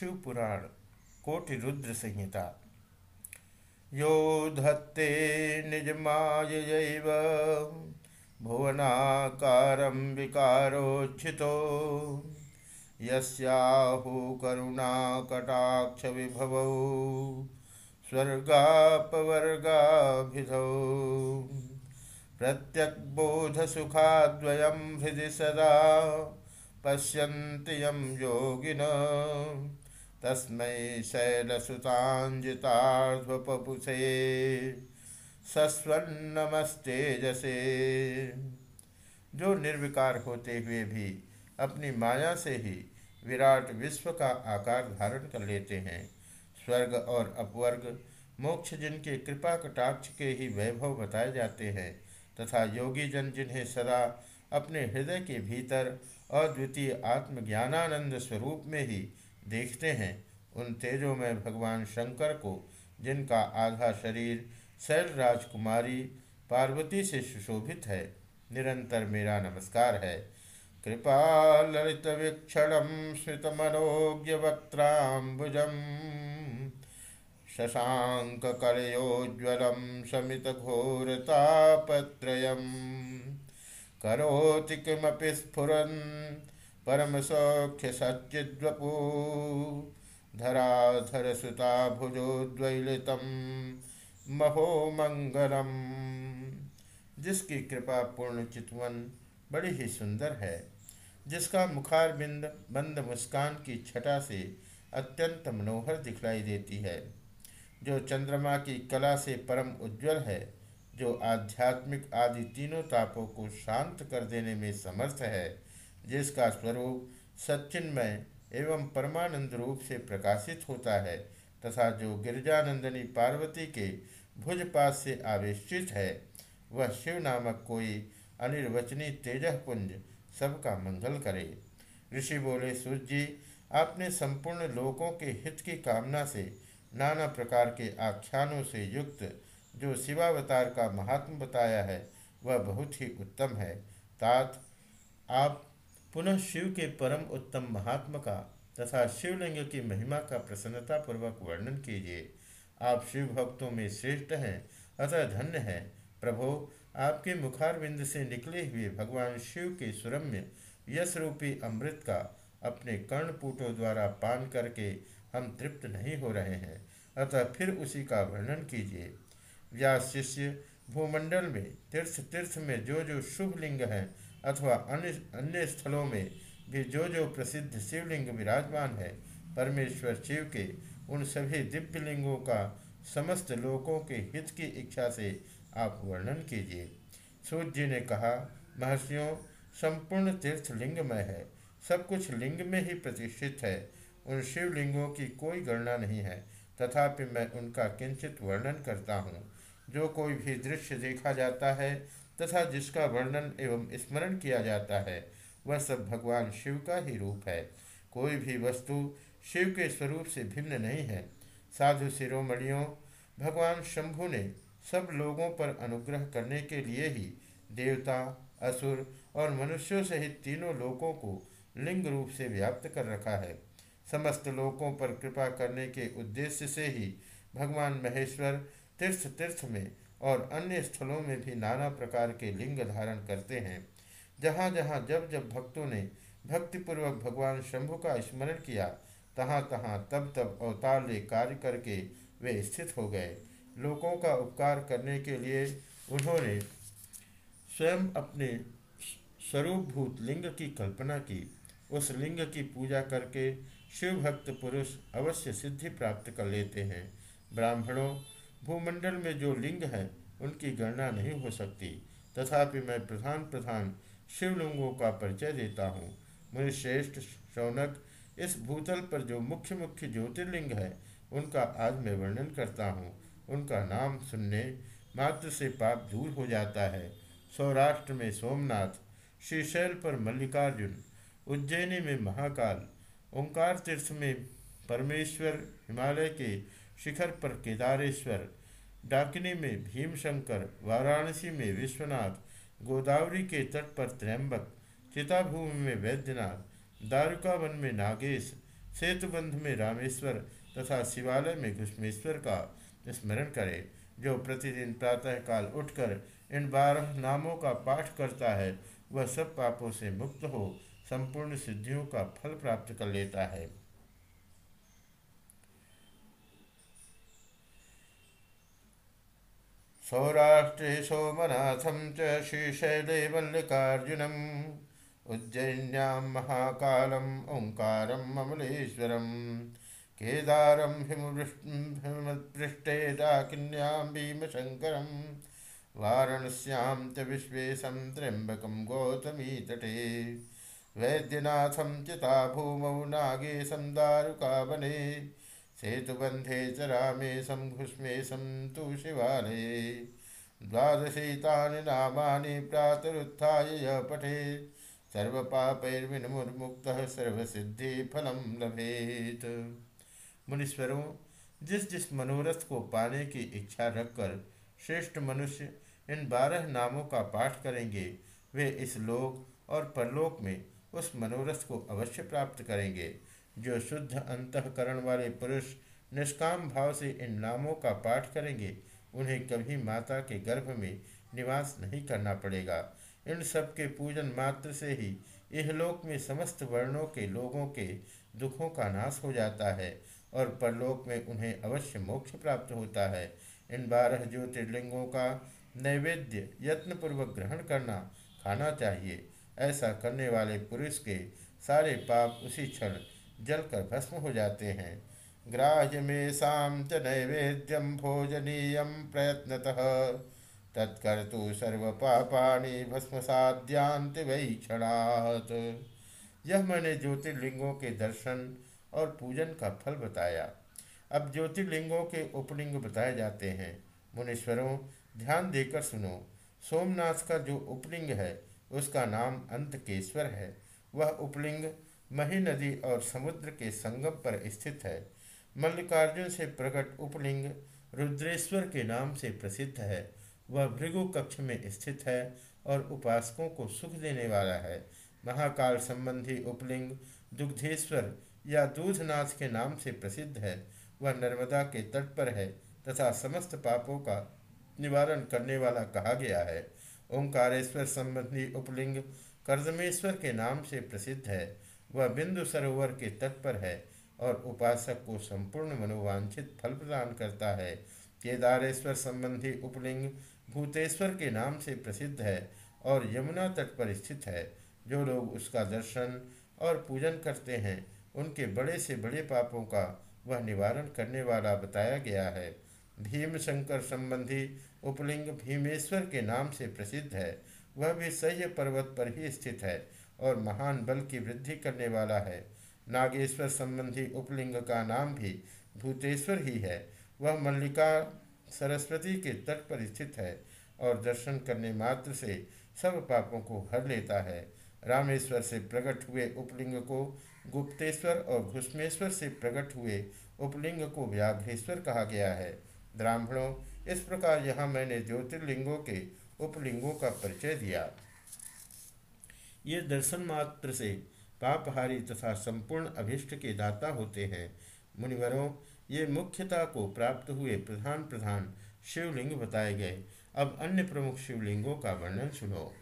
शिवपुराण कोटि रुद्र संहिता। यो धत्ते निजमायैव भुवनाकारं विकारोच्छितो यस्याहु करुणाकटाक्षविभवौ, स्वर्गापवर्गाभिधौ। प्रत्यग्बोधसुखाद्वयं हृदि सदा, पश्यन्ति यं योगिन। तस्मै शैलसुताञ्जितार्ध्वपपुषे सस्वन्नमस्तेजसे। जो निर्विकार होते हुए भी अपनी माया से ही विराट विश्व का आकार धारण कर लेते हैं, स्वर्ग और अपवर्ग, मोक्ष जिनके कृपा कटाक्ष के ही वैभव बताए जाते हैं, तथा योगी जन जिन्हें सदा अपने हृदय के भीतर अद्वितीय आत्मज्ञानानंद स्वरूप में ही देखते हैं उन तेजों में भगवान शंकर को, जिनका आधा शरीर शैल राजकुमारी पार्वती से सुशोभित है, निरंतर मेरा नमस्कार है। कृपा ललित वीक्षण स्मित मनोज्ञ वक्त्राबुजम शशांक कलयोज्वलम समित घोरतापत्रयम् करोति किमपि स्फुरन् परमसौख्यसच्चिद्वपु। धराधरसुता महो मंगलम। जिसकी कृपा पूर्ण चितवन बड़ी ही सुंदर है। जिसका मुखार बिंद बंद मुस्कान की छटा से अत्यंत मनोहर दिखलाई देती है। जो चंद्रमा की कला से परम उज्जवल है, जो आध्यात्मिक आदि तीनों तापों को शांत कर देने में समर्थ है जिसका स्वरूप सच्चिन्मय एवं परमानंद रूप से प्रकाशित होता है, तथा जो गिरजानंदनी पार्वती के भुजपात से आवेशित है, वह शिव नामक कोई अनिर्वचनी तेजपुंज सबका मंगल करे। ऋषि बोले, सूर्य जी, आपने संपूर्ण लोकों के हित की कामना से नाना प्रकार के आख्यानों से युक्त जो शिवावतार का महात्म बताया है, वह बहुत ही उत्तम है। तात, आप पुनः शिव के परम उत्तम महात्मा का तथा शिवलिंग की महिमा का प्रसन्नता पूर्वक वर्णन कीजिए। आप शिव भक्तों में श्रेष्ठ हैं, अतः धन्य हैं। प्रभो, आपके मुखारविंद से निकले हुए भगवान शिव के सुरम्य यश रूपी अमृत का अपने कर्णपूटों द्वारा पान करके हम तृप्त नहीं हो रहे हैं। अतः फिर उसी का वर्णन कीजिए। व्यास शिष्य, भूमंडल में तीर्थ तीर्थ में जो जो शुभ लिंग हैं अथवा अन्य अन्य स्थलों में भी जो जो प्रसिद्ध शिवलिंग विराजमान है, परमेश्वर शिव के उन सभी दिव्य लिंगों का समस्त लोगों के हित की इच्छा से आप वर्णन कीजिए। सूर्य जी ने कहा, महर्षियों, संपूर्ण तीर्थ लिंगमय है। सब कुछ लिंग में ही प्रतिष्ठित है। उन शिवलिंगों की कोई गणना नहीं है। तथापि मैं उनका किंचित वर्णन करता हूँ। जो कोई भी दृश्य देखा जाता है तथा जिसका वर्णन एवं स्मरण किया जाता है, वह सब भगवान शिव का ही रूप है। कोई भी वस्तु शिव के स्वरूप से भिन्न नहीं है। साधु शिरोमणियों, भगवान शंभु ने सब लोगों पर अनुग्रह करने के लिए ही देवता, असुर और मनुष्यों सहित तीनों लोकों को लिंग रूप से व्याप्त कर रखा है। समस्त लोकों पर कृपा करने के उद्देश्य से ही भगवान महेश्वर तीर्थ तीर्थ में और अन्य स्थलों में भी नाना प्रकार के लिंग धारण करते हैं। जहाँ जहाँ जब जब भक्तों ने भक्तिपूर्वक भगवान शंभु का स्मरण किया, तहाँ तहाँ तब तब अवतार ले कार्य करके वे स्थित हो गए। लोगों का उपकार करने के लिए उन्होंने स्वयं अपने स्वरूपभूत लिंग की कल्पना की। उस लिंग की पूजा करके शिव भक्त पुरुष अवश्य सिद्धि प्राप्त कर लेते हैं। ब्राह्मणों भूमंडल में जो लिंग हैं, उनकी गणना नहीं हो सकती। तथापि मैं प्रधान प्रधान शिवलिंगों का परिचय देता हूँ। मुनिश्रेष्ठ शौनक इस भूतल पर जो मुख्य मुख्य ज्योतिर्लिंग है, उनका आज मैं वर्णन करता हूँ। उनका नाम सुनने मात्र से पाप दूर हो जाता है। सौराष्ट्र में सोमनाथ, श्रीशैल पर मल्लिकार्जुन, उज्जैनी में महाकाल, ओंकार तीर्थ में परमेश्वर, हिमालय के शिखर पर केदारेश्वर, डाकिनी में भीमशंकर, वाराणसी में विश्वनाथ, गोदावरी के तट पर त्रयंबक, चिताभूमि में वैद्यनाथ, दारुकावन में नागेश, सेतुबंध में रामेश्वर तथा शिवालय में घुष्मेश्वर का स्मरण करे, जो प्रतिदिन प्रातःकाल उठकर इन बारह नामों का पाठ करता है, वह सब पापों से मुक्त हो, संपूर्ण सिद्धियों का फल प्राप्त कर लेता है। सौराष्ट्रे सोमनाथम च श्रीशैले मल्लिकार्जुनम उज्जैन्यां महाकालम ओंकारम अमलेश्वरम केदारम हिमपृष्ठे डाकिन्यां भीमशङ्करं। वाराणस्यां च विश्वेशं त्र्यम्बकं गौतमीतटे। वैद्यनाथं चिता भूमौ नागेशं दारुकावने। सेतुबन्धे च रामेशं घुष्मेशं तु शिवालये द्वादशैतानि नामानि प्रातरुत्थाय य पठेत् सर्वपापैर्विनिर्मुक्तः सर्वसिद्धिफलं लभेत्। मुनीश्वरों जिस जिस मनोरथ को पाने की इच्छा रखकर श्रेष्ठ मनुष्य इन बारह नामों का पाठ करेंगे, वे इस लोक और परलोक में उस मनोरथ को अवश्य प्राप्त करेंगे। जो शुद्ध अंतकरण वाले पुरुष निष्काम भाव से इन नामों का पाठ करेंगे, उन्हें कभी माता के गर्भ में निवास नहीं करना पड़ेगा। इन सब के पूजन मात्र से ही इहलोक में समस्त वर्णों के लोगों के दुखों का नाश हो जाता है और परलोक में उन्हें अवश्य मोक्ष प्राप्त होता है। इन बारह ज्योतिर्लिंगों का नैवेद्य यत्नपूर्वक ग्रहण करना खाना चाहिए। ऐसा करने वाले पुरुष के सारे पाप उसी क्षण जलकर भस्म हो जाते हैं। ग्राह्य में च नैवेद्यम भोजनीय पापाणी भस्म साध्यांत वही क्षणात यह मैंने ज्योतिर्लिंगों के दर्शन और पूजन का फल बताया। अब ज्योतिर्लिंगों के उपलिंग बताए जाते हैं। मुनीश्वरों, ध्यान देकर सुनो। सोमनाथ का जो उपलिंग है, उसका नाम अंतकेश्वर है। वह उपलिंग मही नदी और समुद्र के संगम पर स्थित है। मल्लिकार्जुन से प्रकट उपलिंग रुद्रेश्वर के नाम से प्रसिद्ध है। वह भृगु कक्ष में स्थित है और उपासकों को सुख देने वाला है। महाकाल संबंधी उपलिंग दुग्धेश्वर या दूधनाथ के नाम से प्रसिद्ध है। वह नर्मदा के तट पर है तथा समस्त पापों का निवारण करने वाला कहा गया है। ओंकारेश्वर संबंधी उपलिंग कर्जमेश्वर के नाम से प्रसिद्ध है। वह बिंदु सरोवर के तट पर है और उपासक को संपूर्ण मनोवांछित फल प्रदान करता है। केदारेश्वर संबंधी उपलिंग भूतेश्वर के नाम से प्रसिद्ध है और यमुना तट पर स्थित है। जो लोग उसका दर्शन और पूजन करते हैं, उनके बड़े से बड़े पापों का वह निवारण करने वाला बताया गया है। भीम शंकर संबंधी उपलिंग भीमेश्वर के नाम से प्रसिद्ध है। वह भी सह्य पर्वत पर ही स्थित है। और महान बल की वृद्धि करने वाला है। नागेश्वर संबंधी उपलिंग का नाम भी भूतेश्वर ही है। वह मल्लिका सरस्वती के तट पर स्थित है और दर्शन करने मात्र से सब पापों को हर लेता है। रामेश्वर से प्रकट हुए उपलिंग को गुप्तेश्वर और घुष्मेश्वर से प्रकट हुए उपलिंग को व्याघ्रेश्वर कहा गया है। ब्राह्मणों, इस प्रकार यहाँ मैंने ज्योतिर्लिंगों के उपलिंगों का परिचय दिया। ये दर्शन मात्र से पापहारी तथा संपूर्ण अभिष्ट के दाता होते हैं। मुनिवरों, ये मुख्यता को प्राप्त हुए प्रधान प्रधान शिवलिंग बताए गए। अब अन्य प्रमुख शिवलिंगों का वर्णन सुनो।